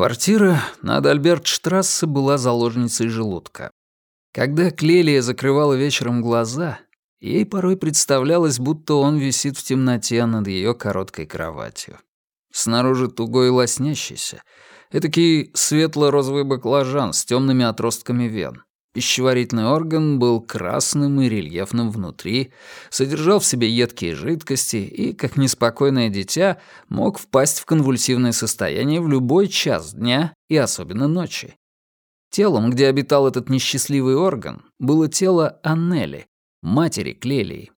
Квартира над Альбертштрассе была заложницей желудка. Когда Клелия закрывала вечером глаза, ей порой представлялось, будто он висит в темноте над ее короткой кроватью. Снаружи тугой и лоснящийся, этакий светло-розовый баклажан с темными отростками вен. Пищеварительный орган был красным и рельефным внутри, содержал в себе едкие жидкости и, как неспокойное дитя, мог впасть в конвульсивное состояние в любой час дня и особенно ночи. Телом, где обитал этот несчастливый орган, было тело Аннели, матери Клелии.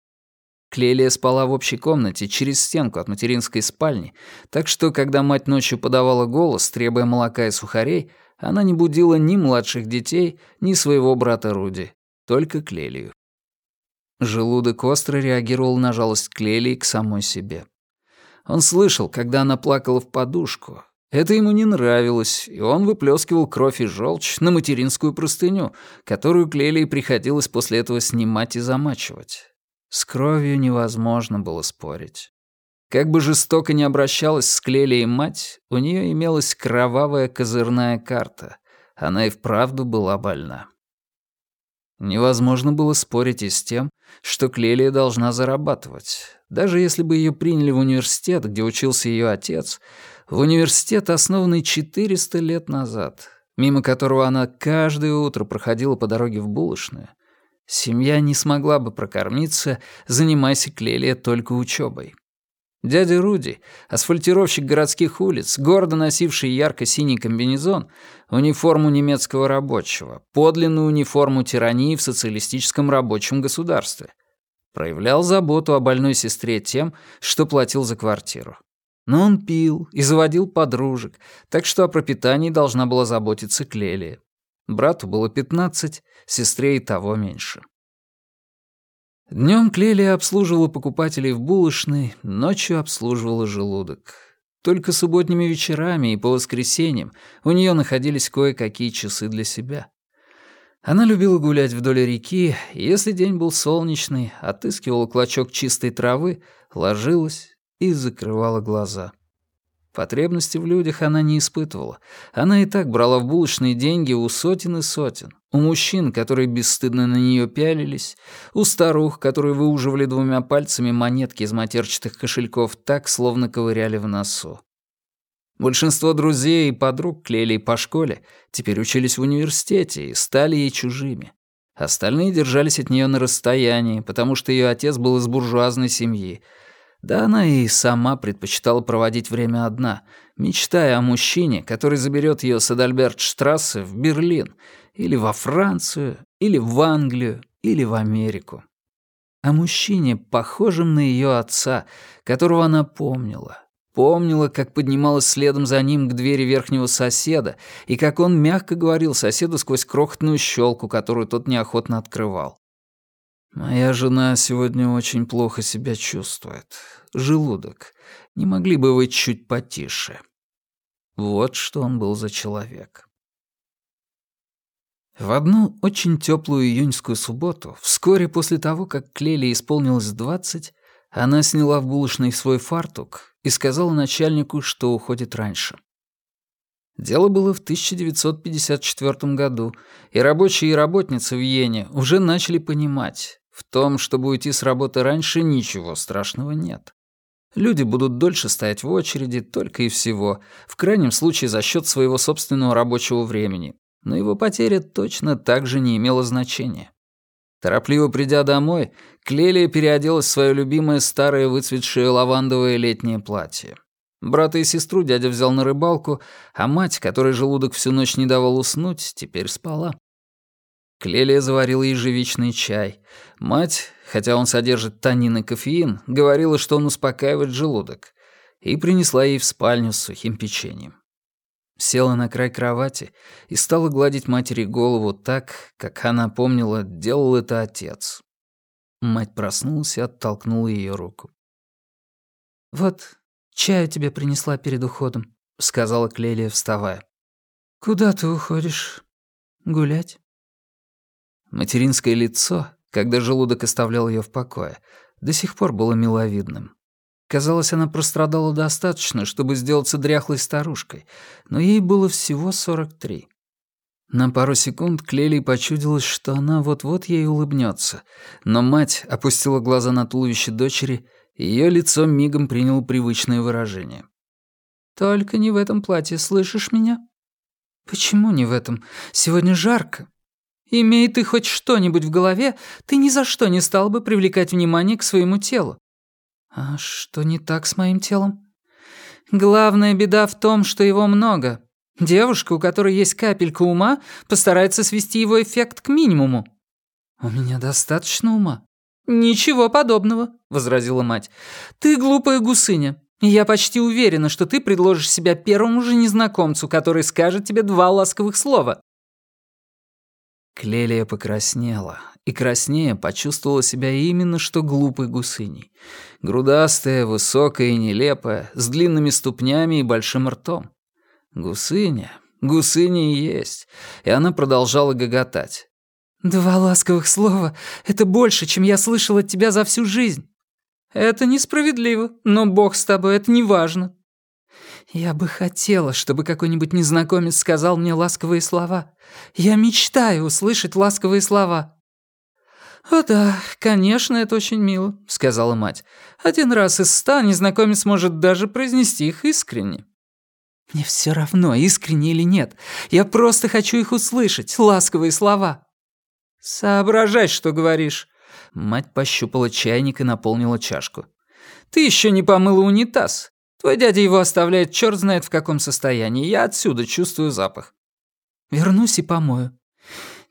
Клелия спала в общей комнате через стенку от материнской спальни, так что, когда мать ночью подавала голос, требуя молока и сухарей, она не будила ни младших детей, ни своего брата Руди, только Клелию. Желудок остро реагировал на жалость Клелии к самой себе. Он слышал, когда она плакала в подушку. Это ему не нравилось, и он выплескивал кровь и желчь на материнскую простыню, которую Клелии приходилось после этого снимать и замачивать. С кровью невозможно было спорить. Как бы жестоко ни обращалась с Клелией мать, у нее имелась кровавая козырная карта. Она и вправду была больна. Невозможно было спорить и с тем, что Клелия должна зарабатывать. Даже если бы ее приняли в университет, где учился ее отец, в университет, основанный 400 лет назад, мимо которого она каждое утро проходила по дороге в булочную, семья не смогла бы прокормиться, занимаясь Клелия только учебой. Дядя Руди, асфальтировщик городских улиц, гордо носивший ярко-синий комбинезон, униформу немецкого рабочего, подлинную униформу тирании в социалистическом рабочем государстве, проявлял заботу о больной сестре тем, что платил за квартиру. Но он пил и заводил подружек, так что о пропитании должна была заботиться Клелия. Брату было 15, сестре и того меньше. Днем Клелия обслуживала покупателей в булочной, ночью обслуживала желудок. Только субботними вечерами и по воскресеньям у нее находились кое-какие часы для себя. Она любила гулять вдоль реки, если день был солнечный, отыскивала клочок чистой травы, ложилась и закрывала глаза. Потребности в людях она не испытывала. Она и так брала в булочные деньги у сотен и сотен. У мужчин, которые бесстыдно на нее пялились, у старух, которые выуживали двумя пальцами монетки из матерчатых кошельков так, словно ковыряли в носу. Большинство друзей и подруг клеили по школе, теперь учились в университете и стали ей чужими. Остальные держались от нее на расстоянии, потому что ее отец был из буржуазной семьи, да она и сама предпочитала проводить время одна, мечтая о мужчине, который заберет ее с Адальбертштрассе в Берлин, или во Францию, или в Англию, или в Америку. О мужчине, похожем на ее отца, которого она помнила. Помнила, как поднималась следом за ним к двери верхнего соседа, и как он мягко говорил соседу сквозь крохотную щелку, которую тот неохотно открывал. «Моя жена сегодня очень плохо себя чувствует. Желудок. Не могли бы вы чуть потише?» Вот что он был за человек. В одну очень теплую июньскую субботу, вскоре после того, как Клеле исполнилось двадцать, она сняла в булочной свой фартук и сказала начальнику, что уходит раньше. Дело было в 1954 году, и рабочие и работницы в Йене уже начали понимать, в том, чтобы уйти с работы раньше, ничего страшного нет. Люди будут дольше стоять в очереди, только и всего, в крайнем случае за счет своего собственного рабочего времени. Но его потеря точно так же не имела значения. Торопливо придя домой, Клелия переоделась в свое любимое старое выцветшее лавандовое летнее платье. Брата и сестру дядя взял на рыбалку, а мать, которой желудок всю ночь не давал уснуть, теперь спала. Клелия заварила ежевичный чай. Мать, хотя он содержит танин и кофеин, говорила, что он успокаивает желудок, и принесла ей в спальню с сухим печеньем. Села на край кровати и стала гладить матери голову так, как она помнила, делал это отец. Мать проснулась и оттолкнула ее руку. «Вот, чаю тебе принесла перед уходом», — сказала Клелия, вставая. «Куда ты уходишь? Гулять?» Материнское лицо, когда желудок оставлял ее в покое, до сих пор было миловидным. Казалось, она прострадала достаточно, чтобы сделаться дряхлой старушкой, но ей было всего 43. На пару секунд Клелии почудилось, что она вот-вот ей улыбнется, но мать опустила глаза на туловище дочери, и её лицо мигом приняло привычное выражение. «Только не в этом платье, слышишь меня?» «Почему не в этом? Сегодня жарко. Имей ты хоть что-нибудь в голове, ты ни за что не стал бы привлекать внимание к своему телу. А что не так с моим телом? Главная беда в том, что его много. Девушка, у которой есть капелька ума, постарается свести его эффект к минимуму. У меня достаточно ума. Ничего подобного, возразила мать. Ты глупая гусыня. Я почти уверена, что ты предложишь себя первому же незнакомцу, который скажет тебе два ласковых слова. Клелия покраснела, и краснее почувствовала себя именно что глупой гусыней. Грудастая, высокая и нелепая, с длинными ступнями и большим ртом. Гусыня, гусыня и есть, и она продолжала гоготать. «Два ласковых слова — это больше, чем я слышал от тебя за всю жизнь. Это несправедливо, но бог с тобой, это не важно. Я бы хотела, чтобы какой-нибудь незнакомец сказал мне ласковые слова. Я мечтаю услышать ласковые слова. «О да, конечно, это очень мило», — сказала мать. «Один раз из ста незнакомец может даже произнести их искренне». «Мне все равно, искренне или нет. Я просто хочу их услышать, ласковые слова». «Соображай, что говоришь». Мать пощупала чайник и наполнила чашку. «Ты еще не помыла унитаз. Твой дядя его оставляет черт знает в каком состоянии. Я отсюда чувствую запах». «Вернусь и помою».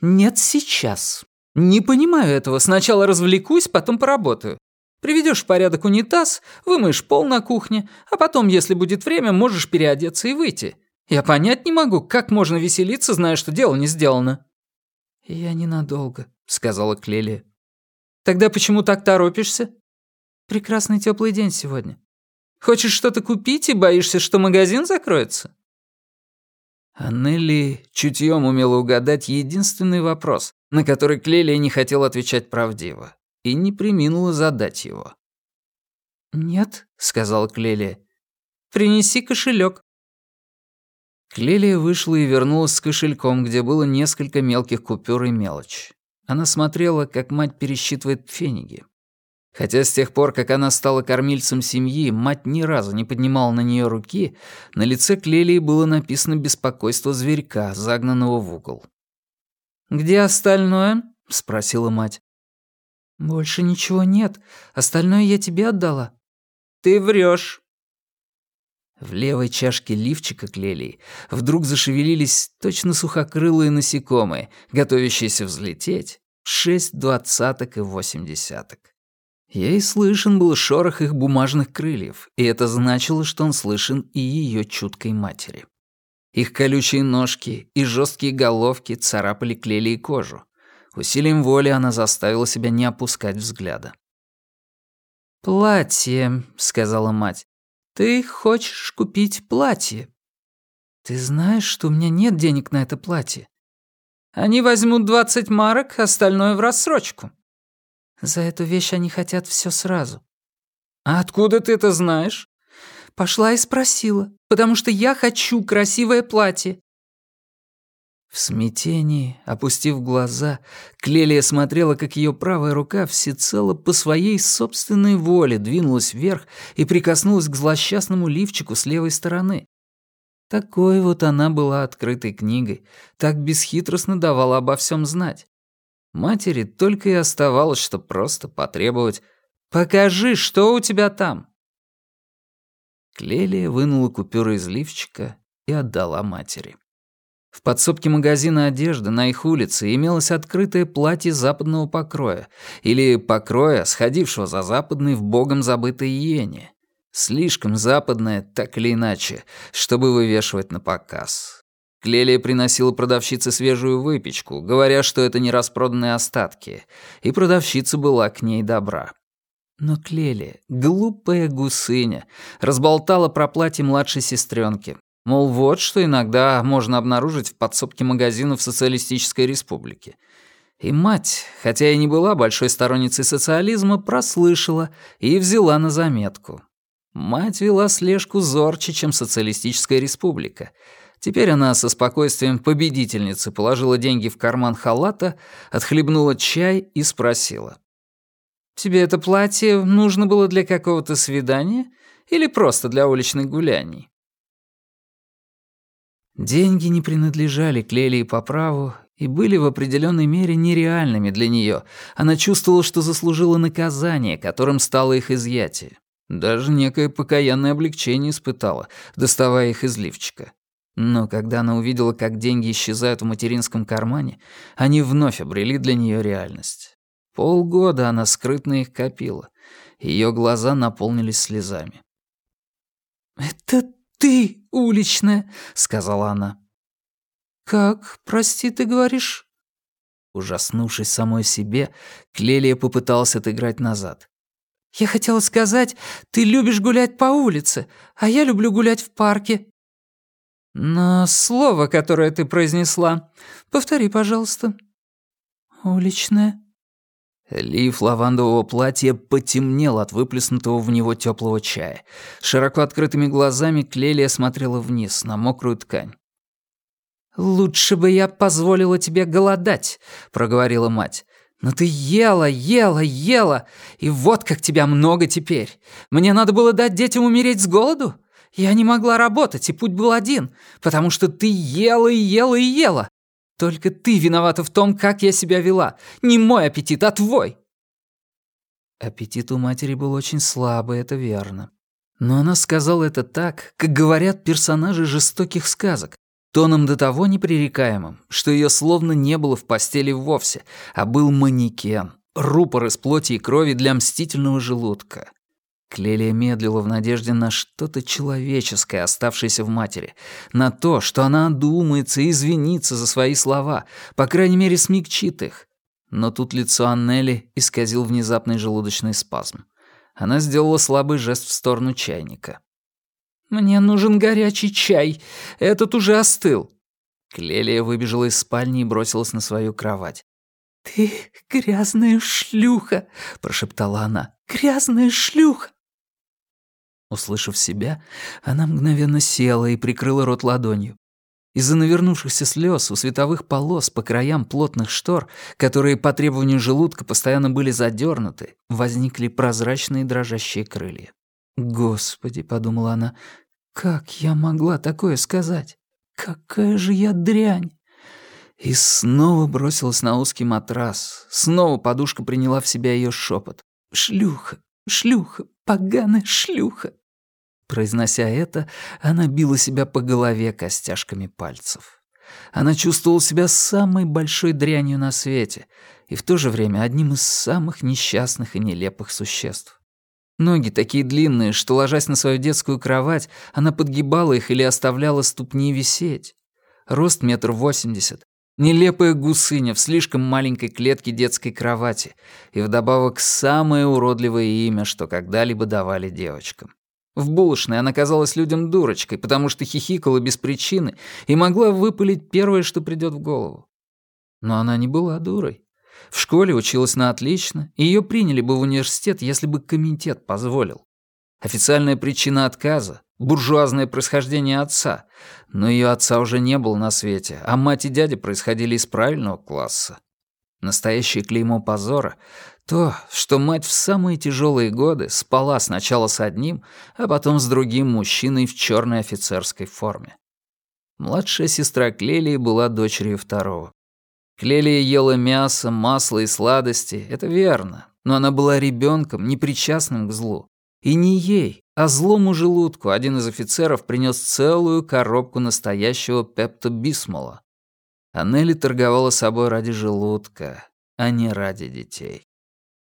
«Нет, сейчас. Не понимаю этого. Сначала развлекусь, потом поработаю. Приведешь в порядок унитаз, вымоешь пол на кухне, а потом, если будет время, можешь переодеться и выйти. Я понять не могу, как можно веселиться, зная, что дело не сделано». «Я ненадолго», — сказала Клелия. «Тогда почему так торопишься?» «Прекрасный теплый день сегодня. Хочешь что-то купить и боишься, что магазин закроется?» А Нелли чутьем умела угадать единственный вопрос, на который Клелия не хотел отвечать правдиво, и не приминула задать его. «Нет», — сказала Клелия, — «принеси кошелек. Клелия вышла и вернулась с кошельком, где было несколько мелких купюр и мелочь. Она смотрела, как мать пересчитывает фениги. Хотя с тех пор, как она стала кормильцем семьи, мать ни разу не поднимала на нее руки, на лице Клелии было написано беспокойство зверька, загнанного в угол. «Где остальное?» — спросила мать. «Больше ничего нет. Остальное я тебе отдала». «Ты врешь. В левой чашке лифчика Клелии вдруг зашевелились точно сухокрылые насекомые, готовящиеся взлететь, шесть двадцаток и восемь десяток. Ей слышен был шорох их бумажных крыльев, и это значило, что он слышен и ее чуткой матери. Их колючие ножки и жесткие головки царапали клели и кожу. Усилием воли она заставила себя не опускать взгляда. «Платье», — сказала мать. «Ты хочешь купить платье?» «Ты знаешь, что у меня нет денег на это платье?» «Они возьмут двадцать марок, остальное в рассрочку». За эту вещь они хотят все сразу. А откуда ты это знаешь? Пошла и спросила, потому что я хочу красивое платье. В смятении, опустив глаза, Клелия смотрела, как ее правая рука всецело по своей собственной воле двинулась вверх и прикоснулась к злосчастному лифчику с левой стороны. Такой вот она была открытой книгой, так бесхитростно давала обо всем знать. Матери только и оставалось, что просто потребовать «Покажи, что у тебя там!» Клелия вынула купюры из лифчика и отдала матери. В подсобке магазина одежды на их улице имелось открытое платье западного покроя, или покроя, сходившего за западной в богом забытой иене. Слишком западное, так или иначе, чтобы вывешивать на показ. Клелия приносила продавщице свежую выпечку, говоря, что это не распроданные остатки, и продавщица была к ней добра. Но Клелия, глупая гусыня, разболтала про платье младшей сестренки. Мол, вот что иногда можно обнаружить в подсобке магазина в Социалистической Республике. И мать, хотя и не была большой сторонницей социализма, прослышала и взяла на заметку. Мать вела слежку зорче, чем социалистическая республика. Теперь она со спокойствием победительницы положила деньги в карман халата, отхлебнула чай и спросила. «Тебе это платье нужно было для какого-то свидания или просто для уличных гуляний?» Деньги не принадлежали Клелии по праву и были в определенной мере нереальными для нее. Она чувствовала, что заслужила наказание, которым стало их изъятие. Даже некое покаянное облегчение испытала, доставая их из лифчика. Но когда она увидела, как деньги исчезают в материнском кармане, они вновь обрели для нее реальность. Полгода она скрытно их копила. Ее глаза наполнились слезами. «Это ты, уличная», — сказала она. «Как, прости, ты говоришь?» Ужаснувшись самой себе, Клелия попыталась отыграть назад. «Я хотела сказать, ты любишь гулять по улице, а я люблю гулять в парке». «Но слово, которое ты произнесла, повтори, пожалуйста». «Уличное». Лиф лавандового платья потемнел от выплеснутого в него теплого чая. Широко открытыми глазами Клелия смотрела вниз, на мокрую ткань. «Лучше бы я позволила тебе голодать», — проговорила мать. «Но ты ела, ела, ела, и вот как тебя много теперь. Мне надо было дать детям умереть с голоду? Я не могла работать, и путь был один, потому что ты ела и ела и ела. Только ты виновата в том, как я себя вела. Не мой аппетит, а твой». Аппетит у матери был очень слабый, это верно. Но она сказала это так, как говорят персонажи жестоких сказок, тоном до того непререкаемым, что ее словно не было в постели вовсе, а был манекен, рупор из плоти и крови для мстительного желудка. Клелия медлила в надежде на что-то человеческое, оставшееся в матери, на то, что она одумается и извинится за свои слова, по крайней мере, смягчит их. Но тут лицо Аннели исказил внезапный желудочный спазм. Она сделала слабый жест в сторону чайника. «Мне нужен горячий чай. Этот уже остыл». Клелия выбежала из спальни и бросилась на свою кровать. «Ты грязная шлюха!» — прошептала она. «Грязная шлюха!» Услышав себя, она мгновенно села и прикрыла рот ладонью. Из-за навернувшихся слез у световых полос по краям плотных штор, которые по требованию желудка постоянно были задернуты, возникли прозрачные дрожащие крылья. «Господи», — подумала она, — «как я могла такое сказать? Какая же я дрянь!» И снова бросилась на узкий матрас. Снова подушка приняла в себя ее шепот. «Шлюха! Шлюха! Поганая шлюха!» Произнося это, она била себя по голове костяшками пальцев. Она чувствовала себя самой большой дрянью на свете и в то же время одним из самых несчастных и нелепых существ. Ноги такие длинные, что, ложась на свою детскую кровать, она подгибала их или оставляла ступни висеть. Рост метр восемьдесят. Нелепая гусыня в слишком маленькой клетке детской кровати. И вдобавок самое уродливое имя, что когда-либо давали девочкам. В булочной она казалась людям дурочкой, потому что хихикала без причины и могла выпалить первое, что придет в голову. Но она не была дурой. В школе училась на отлично, и ее приняли бы в университет, если бы комитет позволил. Официальная причина отказа — буржуазное происхождение отца. Но ее отца уже не было на свете, а мать и дядя происходили из правильного класса. Настоящее клеймо позора — то, что мать в самые тяжелые годы спала сначала с одним, а потом с другим мужчиной в черной офицерской форме. Младшая сестра Клелии была дочерью второго. Клелия ела мясо, масло и сладости, это верно, но она была ребенком, непричастным к злу. И не ей, а злому желудку один из офицеров принес целую коробку настоящего пептобисмола. А Нелли торговала собой ради желудка, а не ради детей.